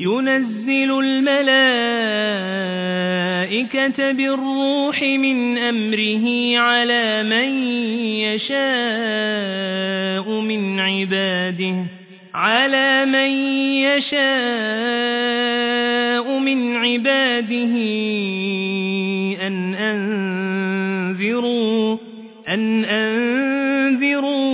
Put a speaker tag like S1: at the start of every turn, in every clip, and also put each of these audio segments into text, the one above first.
S1: ينزل الملائكة بالروح من أمره على من يشاء من عباده على من يشاء من عباده أن أنذروا أن أنذروا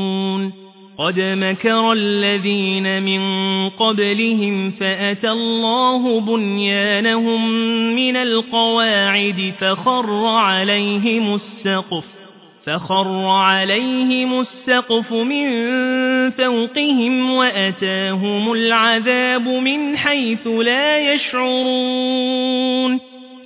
S1: قد مكر الذين من قبلهم فأتى الله بنيانهم من القواعد فخر عليهم السقف فخر عليهم السقف من فوقهم وأتاهم العذاب من حيث لا يشعرون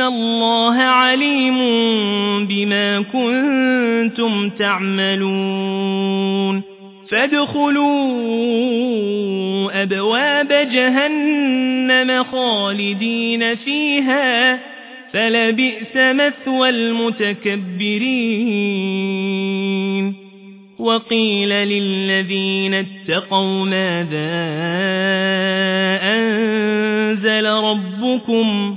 S1: الله عليم بما كنتم تعملون فادخلوا أبواب جهنم خالدين فيها فلبئس مثوى المتكبرين وقيل للذين اتقوا ماذا أنزل ربكم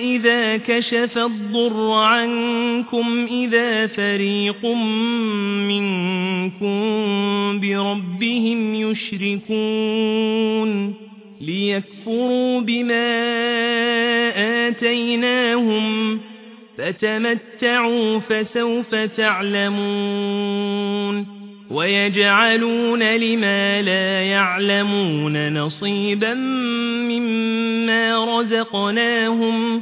S1: إذا كشف الضر عنكم إذا فريق منكم بربهم يشركون ليكفروا بما آتيناهم فتمتعوا فسوف تعلمون ويجعلون لما لا يعلمون نصيبا مما رزقناهم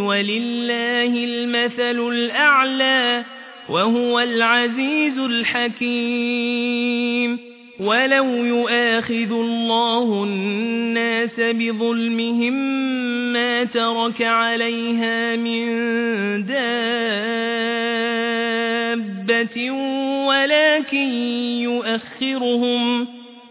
S1: ولله المثل الأعلى وهو العزيز الحكيم. ولو يؤاخذ الله الناس بظلمهم ما ترك عليها من دابة ولكن يؤخرهم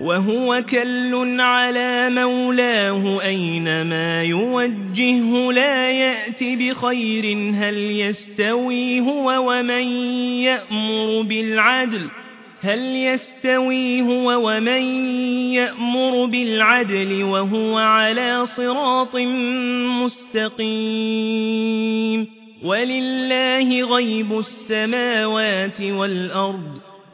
S1: وهو كل على مولاه أينما يوجهه لا يأتي بخير هل يستوي هو ومن يأمر بالعدل هل يستوي هو ومن يأمر بالعدل وهو على صراط مستقيم ولله غيب السماوات والأرض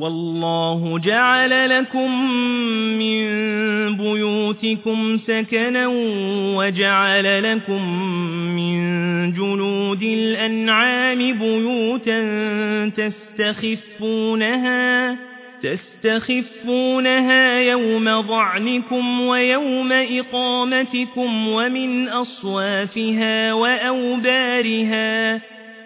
S1: والله جعل لكم من بيوتكم سكنا وجعل لكم من جلود الأنعام بيوتا تستخفونها تستخفونها يوم ضعنكم ويوم إقامتكم ومن أصوافها وأوبارها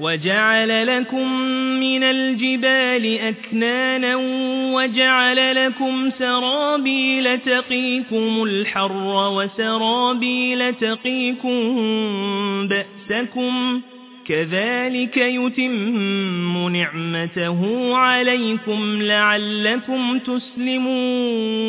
S1: وجعل لكم من الجبال أكنانا وجعل لكم سرابيل تقيكم الحر وسرابيل تقيكم بأسكم كذلك يتم نعمته عليكم لعلكم تسلمون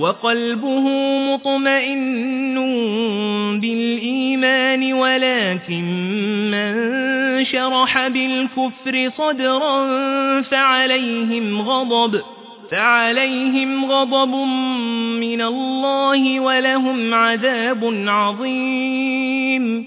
S1: وقلبه مطمئن بالإيمان ولكن من شرح بالكفر صدرا فعليهم غضب فعليهم غضب من الله ولهم عذاب عظيم.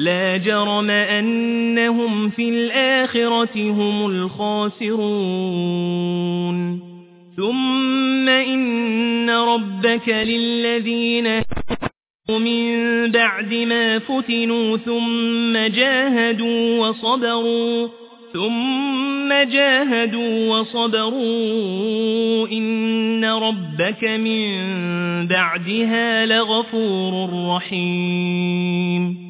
S1: لا جرم أنهم في الآخرة هم الخاسرون. ثم إن ربك للذين من بعد ما فتنوا ثم جاهدوا وصبروا ثم جاهدوا وصبروا. إن ربك من بعدها لغفور رحيم.